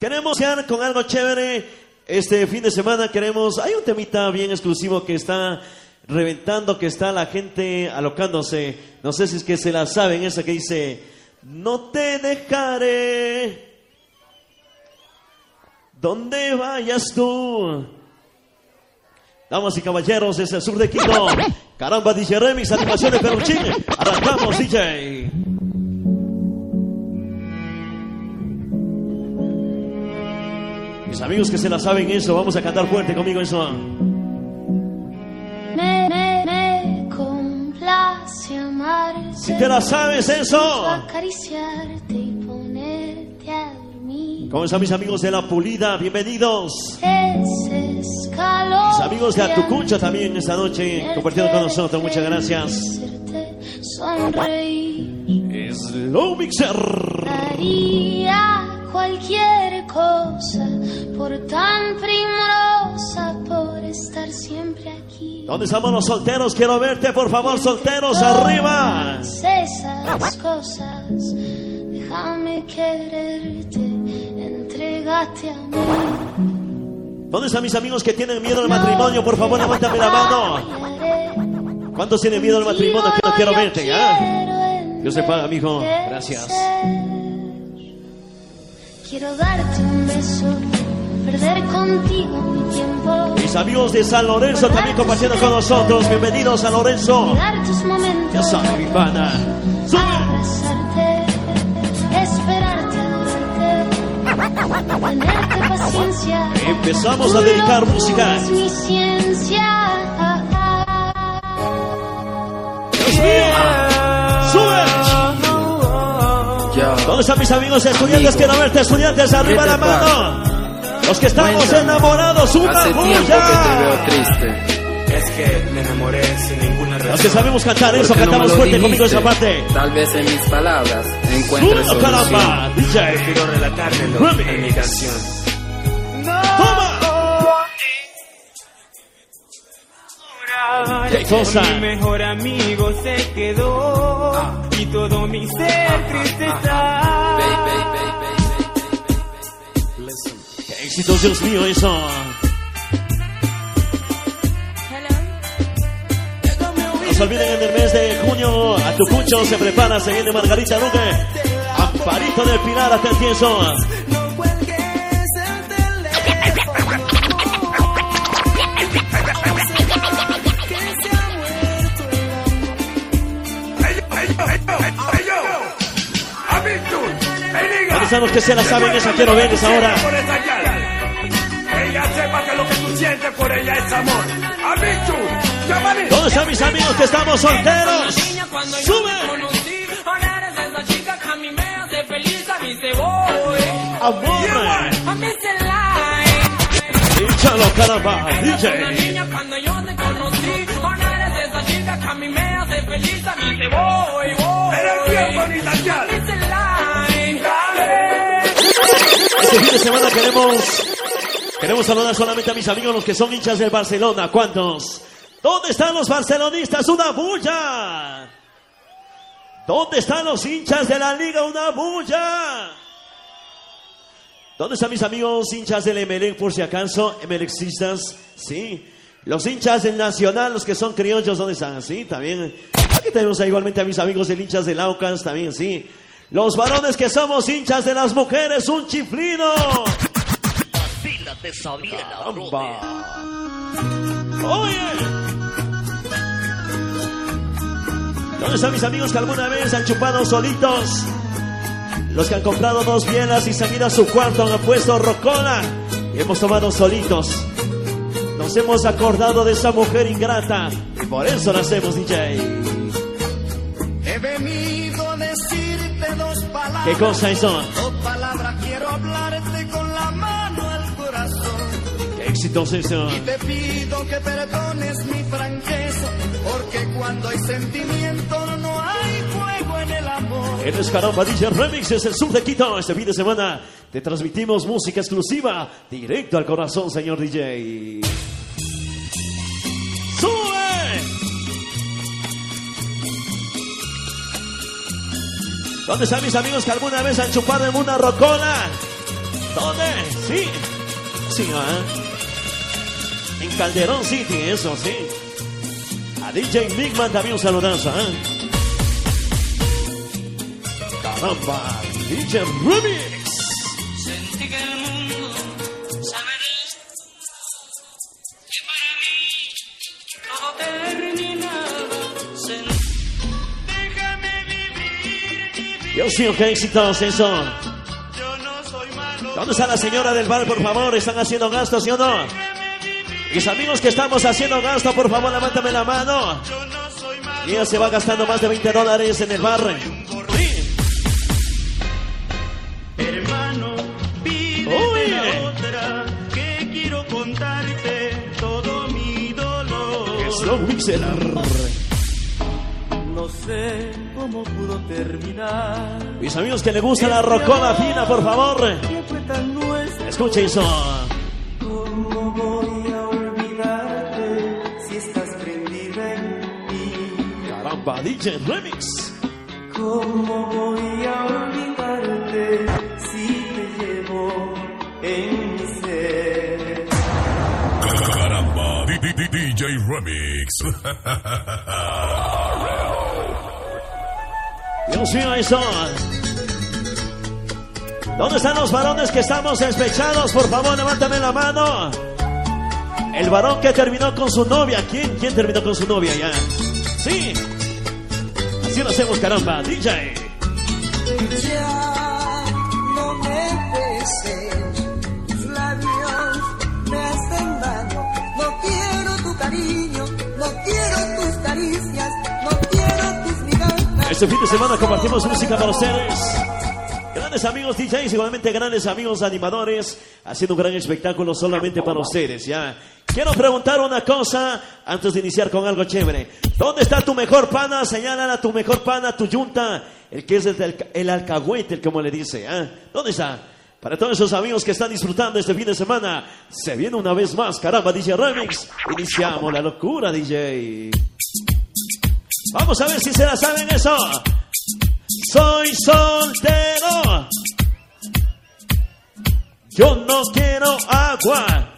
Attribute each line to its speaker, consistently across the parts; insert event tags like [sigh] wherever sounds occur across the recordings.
Speaker 1: Queremos iniciar con algo chévere. Este fin de semana queremos. Hay un temita bien exclusivo que está reventando, que está la gente alocándose. No sé si es que se la saben, esa que dice: No te dejaré. Donde vayas tú. Damas y caballeros, es el sur de Quito. Caramba, DJ Remix, animaciones Peruchín. Arrancamos, DJ. Mis amigos que se la saben eso, vamos a cantar fuerte conmigo eso.
Speaker 2: Me, me, me complace amarte.
Speaker 1: Si te la sabes eso.
Speaker 2: Acariciarte y ponerte a dormir.
Speaker 1: ¿Cómo están mis amigos de La Pulida? Bienvenidos. Mis amigos de Atucucha también esta noche compartiendo con nosotros. Muchas gracias.
Speaker 2: Sonreír.
Speaker 1: Slow Mixer.
Speaker 2: Haría cualquier cosa por tan primorosa, por estar siempre aquí.
Speaker 1: ¿Dónde estamos los solteros? Quiero verte, por favor, solteros, arriba.
Speaker 2: Esas cosas, déjame quererte, entrégate a mí.
Speaker 1: ¿Dónde están mis amigos que tienen miedo al matrimonio? Por favor, levántame la mano. ¿Cuántos tienen miedo al matrimonio? Que no quiero verte, ¿ya? Dios te paga, mijo. Gracias.
Speaker 2: Quiero darte un beso, perder contigo mi tiempo.
Speaker 1: Mis amigos de San Lorenzo también compartiendo con nosotros. Bienvenidos a Lorenzo.
Speaker 2: Tus momentos.
Speaker 1: Ya sabe, mi pana.
Speaker 2: Abrazarte, esperarte, adorarte, tenerte paciencia.
Speaker 1: Empezamos a dedicar música.
Speaker 2: es mi ciencia.
Speaker 1: Dios mío.
Speaker 3: Yo,
Speaker 1: ¿Dónde están mis amigos estudiantes? Quiero verte, estudiantes, arriba
Speaker 3: ¿Qué
Speaker 1: la mano. Los que estamos enamorados, una
Speaker 3: hace tiempo que te
Speaker 1: bulla.
Speaker 3: veo triste.
Speaker 4: Es que me enamoré sin ninguna razón.
Speaker 1: Los que sabemos cantar eso,
Speaker 3: ¿Por qué no
Speaker 1: cantamos fuerte conmigo esa parte.
Speaker 3: Tal vez en mis palabras encuentres
Speaker 1: ¡Sube, caramba!
Speaker 3: solución.
Speaker 1: DJ.
Speaker 4: Prefiero relatármelo en mi canción.
Speaker 1: ¿Qué cosa?
Speaker 4: Mi mejor amigo se quedó y todo mi ser triste está.
Speaker 3: Baby, baby, baby, baby.
Speaker 1: ¡Qué éxitos, Dios mío, eso! No se olviden en el mes de junio, a tu cucho se prepara, se viene Margarita Luque. Amparito del Pilar, hasta el tieso.
Speaker 4: Amor.
Speaker 1: ¿Dónde están los que se la saben esa? Quiero verles ahora.
Speaker 5: Por esa llave. Ella sepa que lo que tú sientes por ella es amor. Amichu, llámale.
Speaker 1: ¿Dónde están mis amigos que estamos solteros? ¡Sube! ¡Échalo, caramba! DJ.
Speaker 6: niña cuando yo te conocí. Ahora eres esa chica que a mí me hace feliz, a mí se voy, voy.
Speaker 5: Eres bien bonita,
Speaker 6: A mí
Speaker 5: ya.
Speaker 1: Este fin de semana queremos queremos saludar solamente a mis amigos los que son hinchas del Barcelona. ¿Cuántos? ¿Dónde están los barcelonistas? Una bulla. ¿Dónde están los hinchas de la liga? Una bulla. ¿Dónde están mis amigos hinchas del Emelec por si acaso? Emelexistas, sí. Los hinchas del Nacional, los que son criollos, ¿dónde están? Sí, también. Aquí tenemos igualmente a mis amigos del hinchas del Aucas, también, sí. Los varones que somos hinchas de las mujeres, un chiflino. Oye. ¿Dónde están mis amigos que alguna vez han chupado solitos? Los que han comprado dos bielas y se han ido a su cuarto, han puesto rocola y hemos tomado solitos. Nos hemos acordado de esa mujer ingrata y por eso la hacemos, DJ. ¿Qué cosa eso?
Speaker 7: Dos palabras quiero hablarte con la mano al corazón.
Speaker 1: ¿Qué éxitos eso?
Speaker 7: Y te pido que perdones mi franqueza. Porque cuando hay sentimiento no hay fuego en el amor.
Speaker 1: En Escaramba DJ Remix es el sur de Quito. Este fin de semana te transmitimos música exclusiva directo al corazón, señor DJ. ¡Sube! ¿Dónde están mis amigos que alguna vez han chupado en una rocola? ¿Dónde? Sí. Sí, ¿ah? En Calderón City, eso sí. A DJ Migman también un saludazo, ¿ah? Caramba, DJ Remix. Dios mío, qué éxitos eso. ¿Dónde está la señora del bar, por favor? ¿Están haciendo gasto, sí o no? Mis amigos que estamos haciendo gasto, por favor, levántame la mano. Y ella se va gastando más de 20 dólares en el bar.
Speaker 7: Hermano, la otra, que quiero contarte todo mi dolor.
Speaker 1: Slow Mixer.
Speaker 7: No sé cómo pudo terminar.
Speaker 1: Mis amigos que le gusta la rocola fina, por favor. Escuchen eso.
Speaker 7: ¿Cómo voy a olvidarte si estás prendida en mí?
Speaker 1: Caramba, DJ Remix.
Speaker 7: ¿Cómo voy a olvidarte si te llevo en mi ser?
Speaker 8: Caramba, DJ Remix. [laughs]
Speaker 1: Dios mío, eso. ¿Dónde están los varones que estamos despechados? Por favor, levántame la mano. El varón que terminó con su novia. ¿Quién? ¿Quién terminó con su novia ya? Sí. Así lo hacemos, caramba. DJ.
Speaker 9: Ya
Speaker 1: Este fin de semana compartimos música para ustedes. Grandes amigos DJs, igualmente grandes amigos animadores, haciendo un gran espectáculo solamente para ustedes, ¿ya? Quiero preguntar una cosa antes de iniciar con algo chévere. ¿Dónde está tu mejor pana? Señala a tu mejor pana, tu yunta, el que es el, el alcahuete, el como le dice, ¿ah? ¿Dónde está? Para todos esos amigos que están disfrutando este fin de semana, se viene una vez más, caramba, DJ Remix. Iniciamos la locura, DJ. Vamos a ver si se la saben eso. Soy soltero. Yo no quiero agua.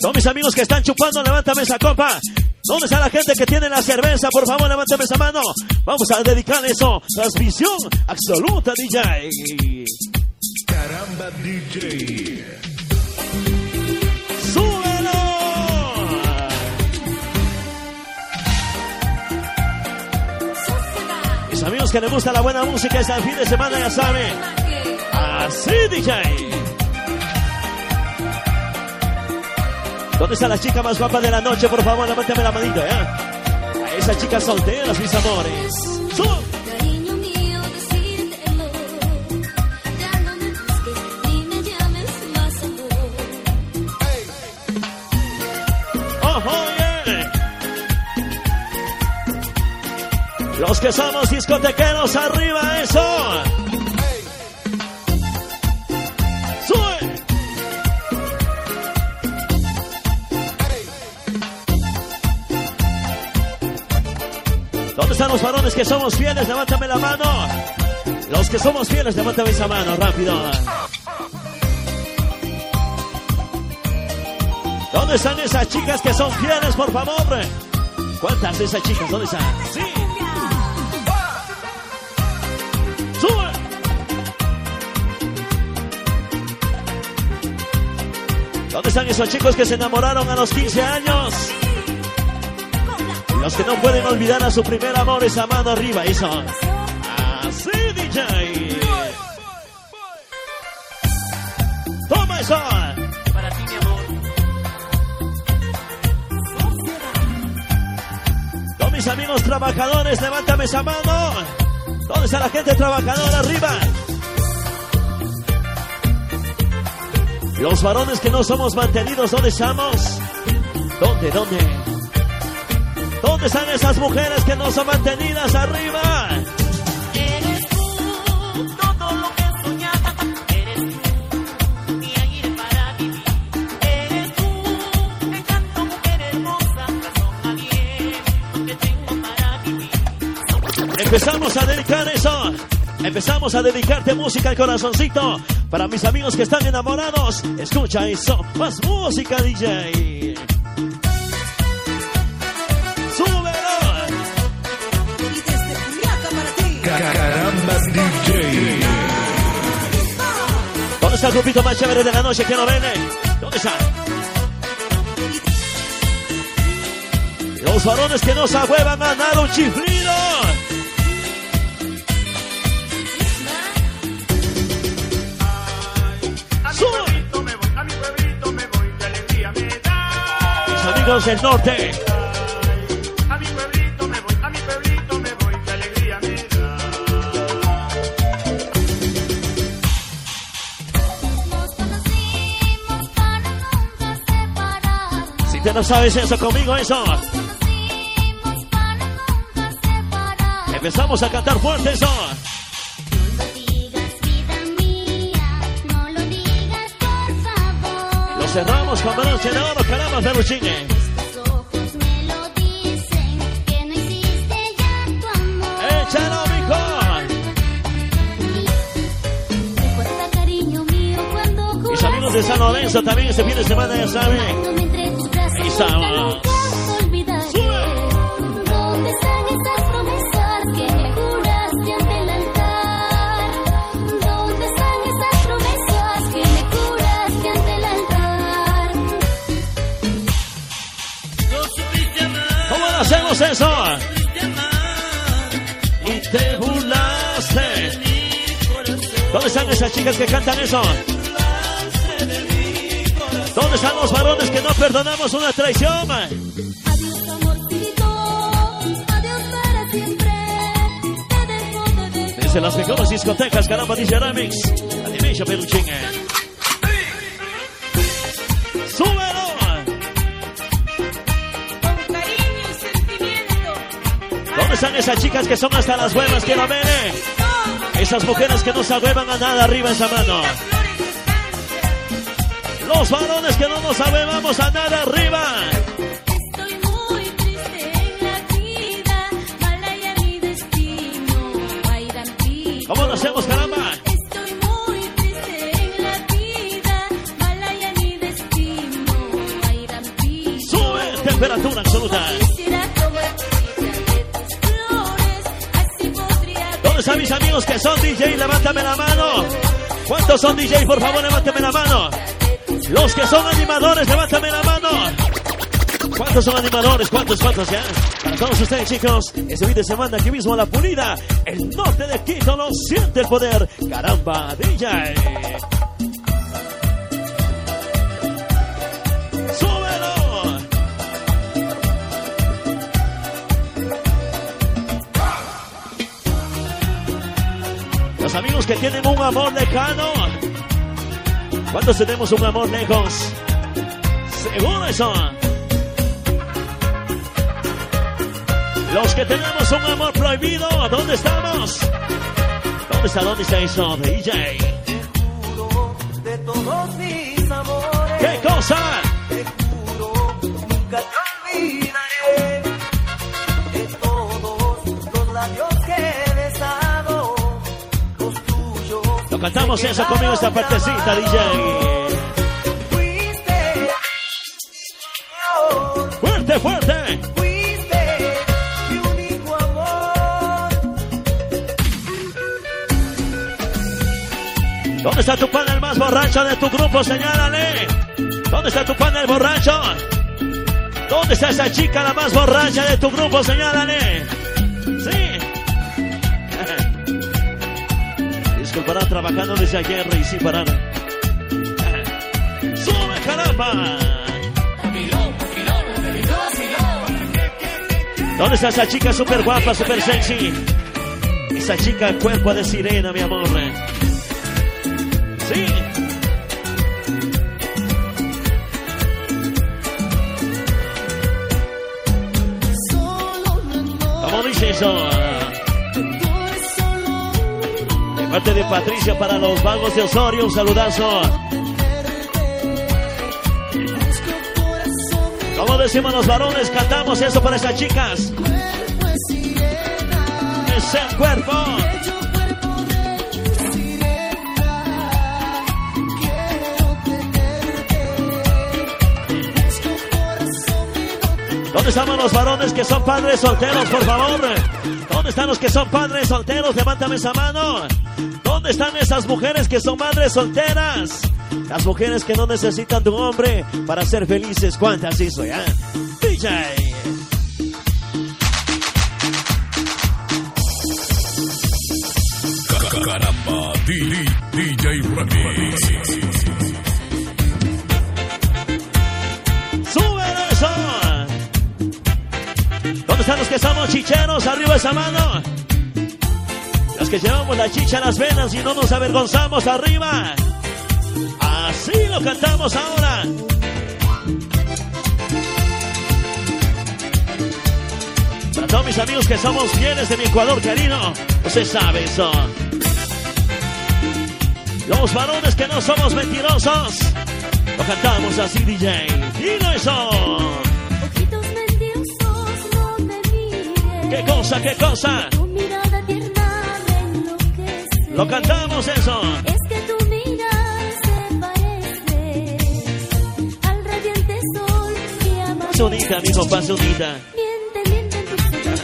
Speaker 1: Todos mis amigos que están chupando, levántame esa copa. ¿Dónde está la gente que tiene la cerveza? Por favor, levántame esa mano. Vamos a dedicar eso. Transmisión absoluta, DJ.
Speaker 8: Caramba, DJ.
Speaker 1: Mis amigos que les gusta la buena música este fin de semana ya saben. Así, DJ. ¿Dónde está la chica más guapa de la noche? Por favor, levántame la manito, ¿ya? A esas chicas solteras, mis amores. Los que somos discotequeros, arriba eso. ¡Sube! ¿Dónde están los varones que somos fieles? Levántame la mano. Los que somos fieles, levántame esa mano, rápido. ¿Dónde están esas chicas que son fieles, por favor? ¿Cuántas de esas chicas? ¿Dónde están? Sí. Están esos chicos que se enamoraron a los 15 años? Los que no pueden olvidar a su primer amor, esa mano arriba, eso. Así, DJ. Toma eso.
Speaker 6: Para ti, mi amor.
Speaker 1: Todos mis amigos trabajadores, levántame esa mano. ¿Dónde está la gente trabajadora arriba? Los varones que no somos mantenidos, ¿dónde estamos? ¿Dónde, dónde? ¿Dónde están esas mujeres que no son mantenidas arriba?
Speaker 6: Eres tú, todo lo que soñaba. Eres tú, mi aire para vivir. Eres tú, me canto mujer hermosa. Razón a bien, lo que tengo para vivir.
Speaker 1: Empezamos a dedicar eso. Empezamos a dedicarte música al corazoncito Para mis amigos que están enamorados, escucha eso. Más música, DJ.
Speaker 8: Caramba DJ.
Speaker 1: ¿Dónde está el grupito más chévere de la noche que no viene? ¿Dónde está? Los varones que no se ahuevan a dar un chiflido. Amigos del norte.
Speaker 5: A mi pueblito me voy, a mi pueblito me voy, qué alegría me da.
Speaker 1: Si te no sabes eso conmigo, eso.
Speaker 2: Nos conocimos para nunca separarnos.
Speaker 1: Empezamos a cantar fuerte eso. Cerramos con broche de oro,
Speaker 2: mío cuando
Speaker 1: Mis amigos de San Lorenzo también este fin de semana, ya saben. ¿Cómo lo hacemos eso? Y te burlaste. ¿Dónde están esas chicas que cantan eso? ¿Dónde están los varones que no perdonamos una traición? Desde las mejores discotecas, caramba, DJ Remix. Animation Peluchine. Están esas chicas que son hasta las huevas que no ven? Esas mujeres que no se ahuevan a nada arriba esa mano. Los varones que no nos ahuevamos a nada arriba.
Speaker 2: Estoy muy triste en la vida, mala ya mi destino, ay Dampi.
Speaker 1: ¿Cómo lo hacemos, caramba?
Speaker 2: Estoy muy triste en la vida, mala ya mi destino, ay Dampi.
Speaker 1: Sube temperatura absoluta.
Speaker 2: Podría
Speaker 1: ¿Dónde están mis amigos que son DJ? Levántame la mano. ¿Cuántos son DJ? Por favor, levántame la mano. Los que son animadores, levántame la mano. ¿Cuántos son animadores? ¿Cuántos, cuántos ya? Para todos ustedes, chicos, este fin de semana aquí mismo a la Pulida, el norte de Quito, lo siente el poder. Caramba, DJ. Los amigos que tienen un amor lejano. ¿Cuántos tenemos un amor lejos? Seguro eso. Los que tenemos un amor prohibido, ¿dónde estamos? ¿Dónde está? ¿Dónde está eso, DJ?
Speaker 9: juro de todos mis amores.
Speaker 1: ¿Qué cosa? Cantamos eso conmigo, esta partecita, DJ. ¡Fuerte, fuerte!
Speaker 9: fuiste mi único amor.
Speaker 1: ¿Dónde está tu pana el más borracho de tu grupo? Señálale. ¿Dónde está tu pana el borracho? ¿Dónde está esa chica la más borracha de tu grupo? Señálale. Sí. Disculparán trabajando desde ayer y sin parar. [laughs] ¡Sube, caramba! ¿Dónde está esa chica súper guapa, súper sexy? Esa chica cuerpo de sirena, mi amor. Sí. ¿Cómo dice eso? Parte de Patricia para los vagos de Osorio, un saludazo. Como decimos los varones, cantamos eso para esas chicas. Es el cuerpo. ¿Dónde estaban los varones que son padres solteros, por favor? ¿Dónde están los que son padres solteros? Levántame esa mano. ¿Dónde están esas mujeres que son madres solteras? Las mujeres que no necesitan de un hombre para ser felices. ¿Cuántas hizo ya? DJ.
Speaker 8: Caramba, DJ,
Speaker 1: ¿Dónde están los que somos chicheros? Arriba esa mano. Los que llevamos la chicha a las venas y no nos avergonzamos arriba. Así lo cantamos ahora. Para todos mis amigos que somos fieles de mi Ecuador querido, usted sabe eso. Los varones que no somos mentirosos, lo cantamos así, DJ. Dilo eso. ¿Qué cosa, qué cosa?
Speaker 2: Tu mirada tierna me enloquece.
Speaker 1: Lo cantamos eso.
Speaker 2: Es que tu mirada se parece al radiante sol que ama.
Speaker 1: Pase unita, mijo, pase unita.
Speaker 2: Miente, miente en tus ojitos.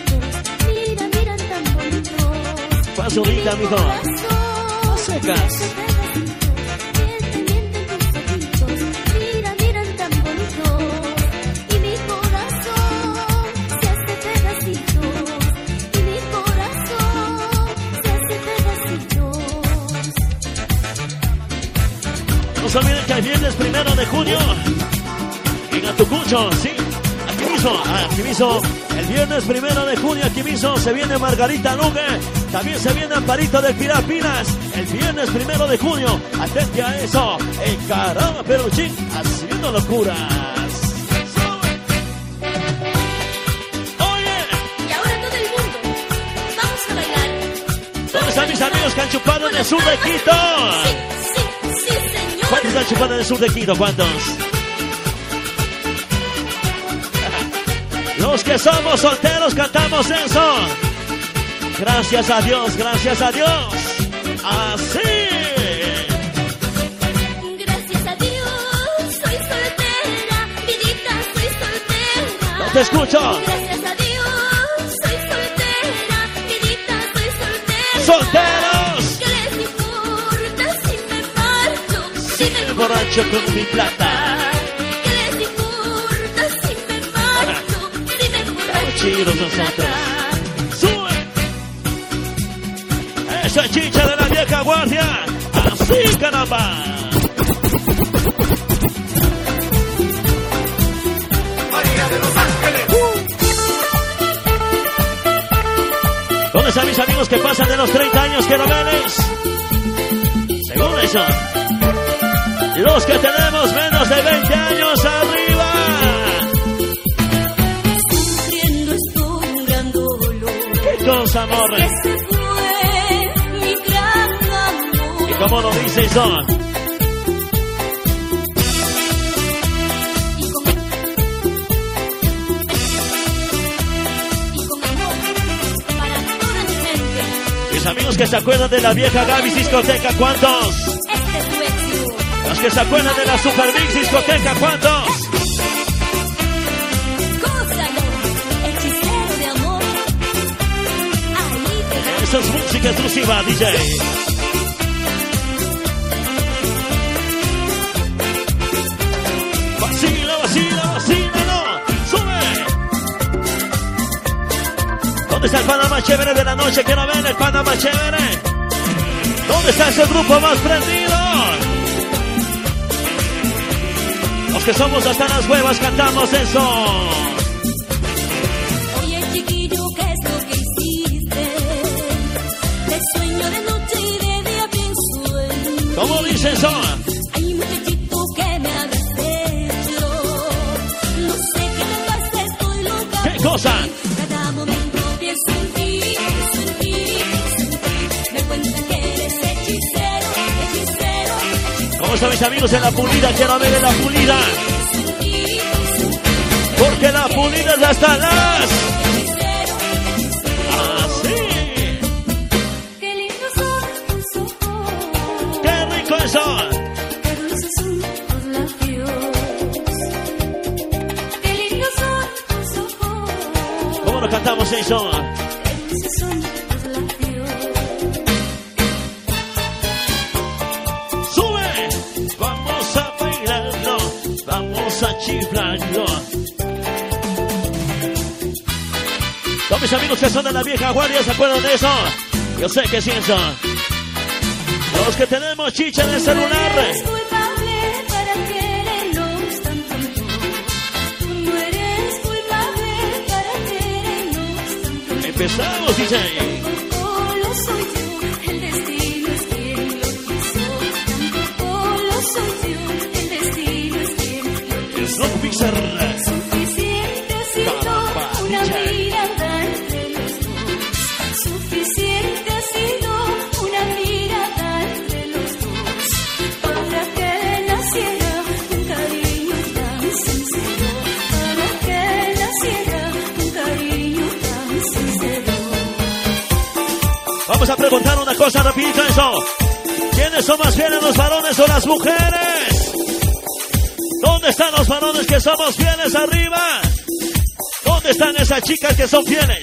Speaker 2: Mira, miran tan bonitos.
Speaker 1: Pase unita, mijo. Secas.
Speaker 2: Se
Speaker 1: olviden que el viernes primero de junio, en Atucucho, sí, aquí mismo, aquí mismo, el viernes primero de junio, aquí mismo, se viene Margarita Luque, también se viene Amparito de Pirapinas, el viernes primero de junio, atente a eso, el caramba peruchín, haciendo locuras. Oye,
Speaker 2: Y ahora todo el mundo, vamos a bailar.
Speaker 1: ¿dónde están mis amigos que han chupado en de Quito?
Speaker 2: Sí, sí, sí, señor.
Speaker 1: ¿Cuántos han chupado en el sur de Quito? ¿Cuántos? Los que somos solteros cantamos eso. Gracias a Dios, gracias a Dios. Así.
Speaker 2: Gracias a Dios, soy soltera, vidita, soy soltera.
Speaker 1: No te escucho.
Speaker 2: Gracias a Dios, soy soltera, vidita, soy soltera.
Speaker 1: Solteros. Borracho con mi plata.
Speaker 2: ¿Qué les importa si me marcho? Si me emborracho
Speaker 1: chidos nosotros. Sube. Esa chicha de la vieja guardia. Así, caramba.
Speaker 5: María de Los Ángeles.
Speaker 1: ¿Dónde están mis amigos que pasan de los 30 años que no ganes? Según eso. Los que tenemos menos de 20 años arriba.
Speaker 2: Sufriendo estoy un gran dolor.
Speaker 1: ¿Qué cosa, amor?
Speaker 2: Que se fue mi gran amor.
Speaker 1: ¿Y cómo lo dice
Speaker 2: gente.
Speaker 1: Mis amigos que se acuerdan de la vieja Gaby discoteca, ¿cuántos? Que se acuerdan de la Super Mix discoteca, ¿cuántos?
Speaker 2: Gózalo, hechicero de amor. Ahí te
Speaker 1: Eso es música exclusiva, DJ. Vacila, vacila, vacila. Sube. ¿Dónde está el pana más chévere de la noche? Quiero ver el pana más chévere. ¿Dónde está ese grupo más prendido? Que somos hasta las huevas cantamos eso.
Speaker 2: Oye chiquillo, ¿qué es lo que hiciste? Te sueño de noche y de día pienso en
Speaker 1: ¿Cómo dice eso?
Speaker 2: Ay, muchachito, que me habrás hecho? No sé qué me pasa, estoy loca.
Speaker 1: ¿Qué cosa? ¿Cómo están mis amigos en la pulida? Quiero ver en la pulida. Porque la pulida es hasta las. Así.
Speaker 2: Qué ojos.
Speaker 1: ¡Qué rico.
Speaker 2: Qué lindos son tus
Speaker 1: cantamos eso. Mis amigos que son de la vieja guardia, ¿se acuerdan de eso? Yo sé que sí eso. Los que tenemos chicha en el celular.
Speaker 2: No eres culpable para
Speaker 1: Vamos a preguntar una cosa rapidito eso. ¿Quiénes son más fieles, los varones o las mujeres? ¿Dónde están los varones que somos fieles arriba? ¿Dónde están esas chicas que son fieles?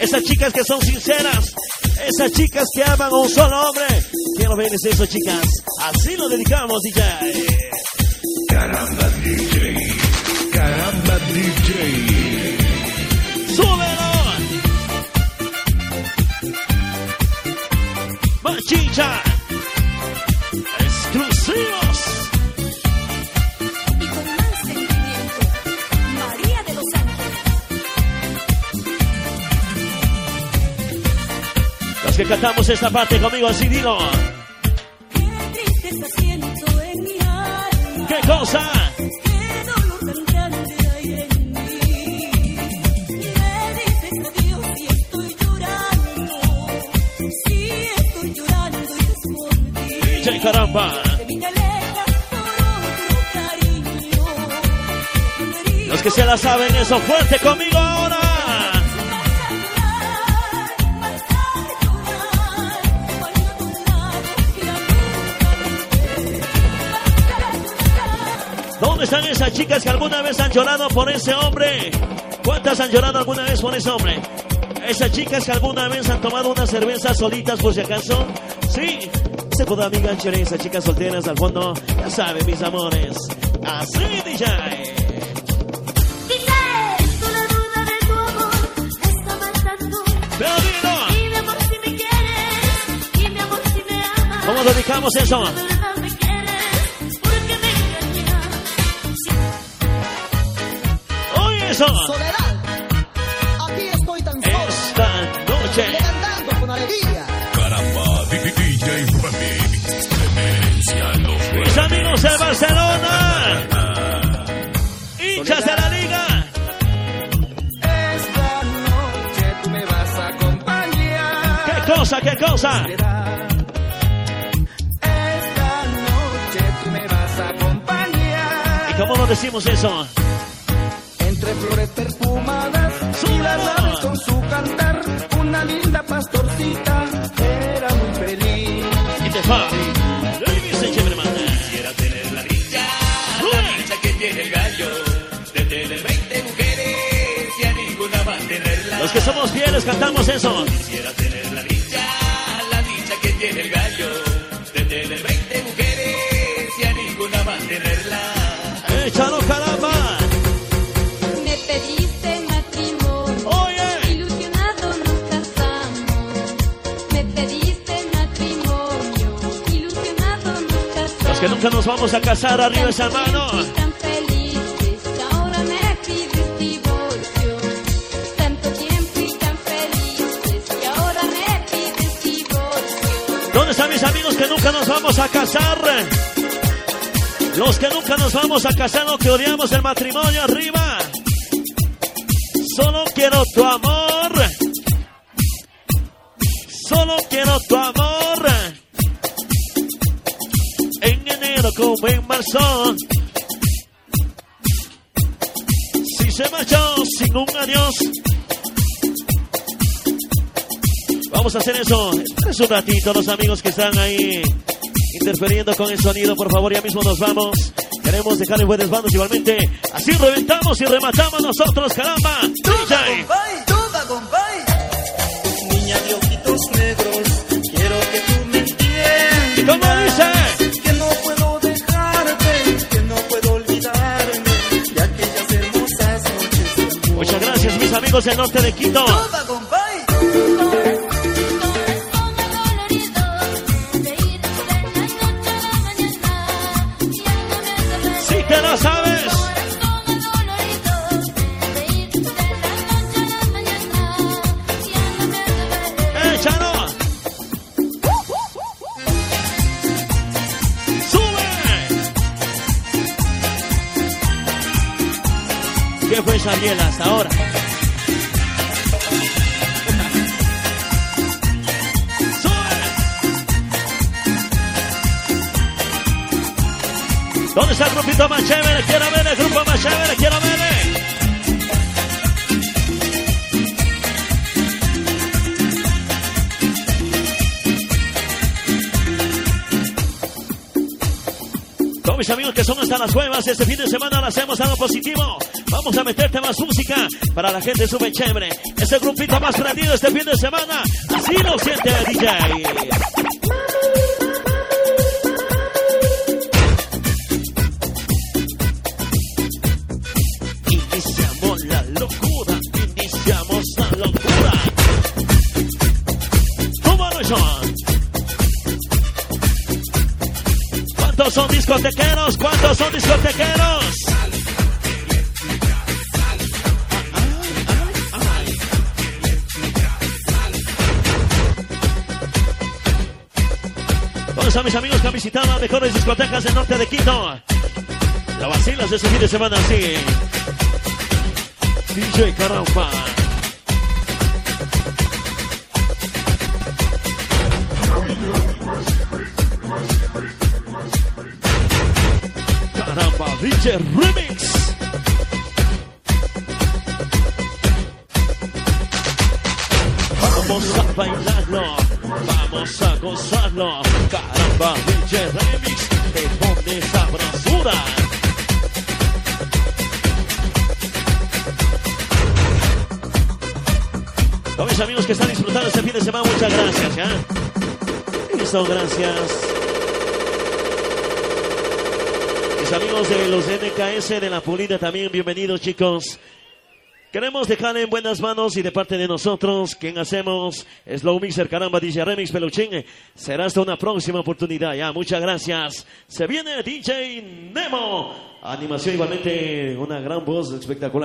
Speaker 1: Esas chicas que son sinceras. Esas chicas que aman a un solo hombre. Quiero ver eso, chicas. Así lo dedicamos, DJ.
Speaker 8: Caramba DJ. Caramba DJ.
Speaker 1: Exclusivos.
Speaker 2: Y con más sentimiento, María de los Ángeles.
Speaker 1: Los que cantamos esta parte conmigo, así digo.
Speaker 2: Qué tristeza siento en mi alma.
Speaker 1: ¿Qué cosa? Caramba. Los que se la saben, eso fuerte conmigo ahora. ¿Dónde están esas chicas que alguna vez han llorado por ese hombre? ¿Cuántas han llorado alguna vez por ese hombre? Esas chicas que alguna vez han tomado una cerveza solitas por si acaso. Sí, se amiga lloré, esas chicas solteras al fondo. Ya saben, mis amores. Así, DJ.
Speaker 2: Dices, tú la
Speaker 1: Esta noche
Speaker 4: tú me vas a acompañar.
Speaker 1: ¿Y cómo lo decimos eso?
Speaker 4: Entre flores perfumadas y las aves con su cantar, una linda pastorcita era muy feliz.
Speaker 1: Y te.
Speaker 10: Quisiera tener la dicha, la dicha que tiene el gallo, de tener 20 mujeres y a ninguna mantenerla.
Speaker 1: Los que somos fieles cantamos eso.
Speaker 10: Quisiera tener tiene el gallo, de tener 20 mujeres y a ninguna mantenerla.
Speaker 1: Échalo, caramba.
Speaker 2: Me pediste matrimonio.
Speaker 1: Oye.
Speaker 2: Ilusionado nos casamos. Me pediste matrimonio. Ilusionado nos casamos.
Speaker 1: Los que nunca nos vamos a casar, arriba esa mano. ¿Dónde están mis amigos que nunca nos vamos a casar? Los que nunca nos vamos a casar, los que odiamos el matrimonio arriba. Solo quiero tu amor. Solo quiero tu amor. En enero como en marzo. Si se marchó sin un adiós. Vamos a hacer eso. Es un ratito, los amigos que están ahí interfiriendo con el sonido. Por favor, ya mismo nos vamos. Queremos dejar en buenas manos igualmente. Así reventamos y rematamos nosotros, caramba. DJ.
Speaker 9: Compay, toma, compay. niña de ojitos negros, quiero que tú me entiendas.
Speaker 1: ¿Y cómo dice?
Speaker 9: Que no puedo dejarte, que no puedo olvidarme de aquellas hermosas noches.
Speaker 1: Muchas gracias, mis amigos del norte de Quito.
Speaker 2: Toma,
Speaker 1: lo sabes. Échalo. Sube. ¿Qué fue Xavier hasta ahora? Chévere? Quiero ver el grupo más chévere, quiero ver. Todos mis amigos que son hasta las cuevas, este fin de semana lo hacemos algo positivo. Vamos a meterte más música para la gente sube chévere. Ese grupito más prendido este fin de semana. Así lo siente el DJ. Son discotequeros? ¿Cuántos son discotequeros? ¿Dónde están mis amigos que han visitado las mejores discotecas del norte de Quito? La vacilas de ese fin de semana, sí. DJ Caramba. DJ Remix. Vamos a bailarlo, vamos a gozarlo. Caramba, DJ Remix, te pone sabrosura. A mis amigos que están disfrutando este fin de semana, muchas gracias, ¿ya? Listo, gracias. Amigos de los NKS de la Pulida también, bienvenidos chicos. Queremos dejar en buenas manos y de parte de nosotros, quien hacemos Slow Mixer, caramba, DJ Remix, Peluchín. Será hasta una próxima oportunidad, ya, muchas gracias. Se viene DJ Nemo. Animación igualmente, una gran voz espectacular.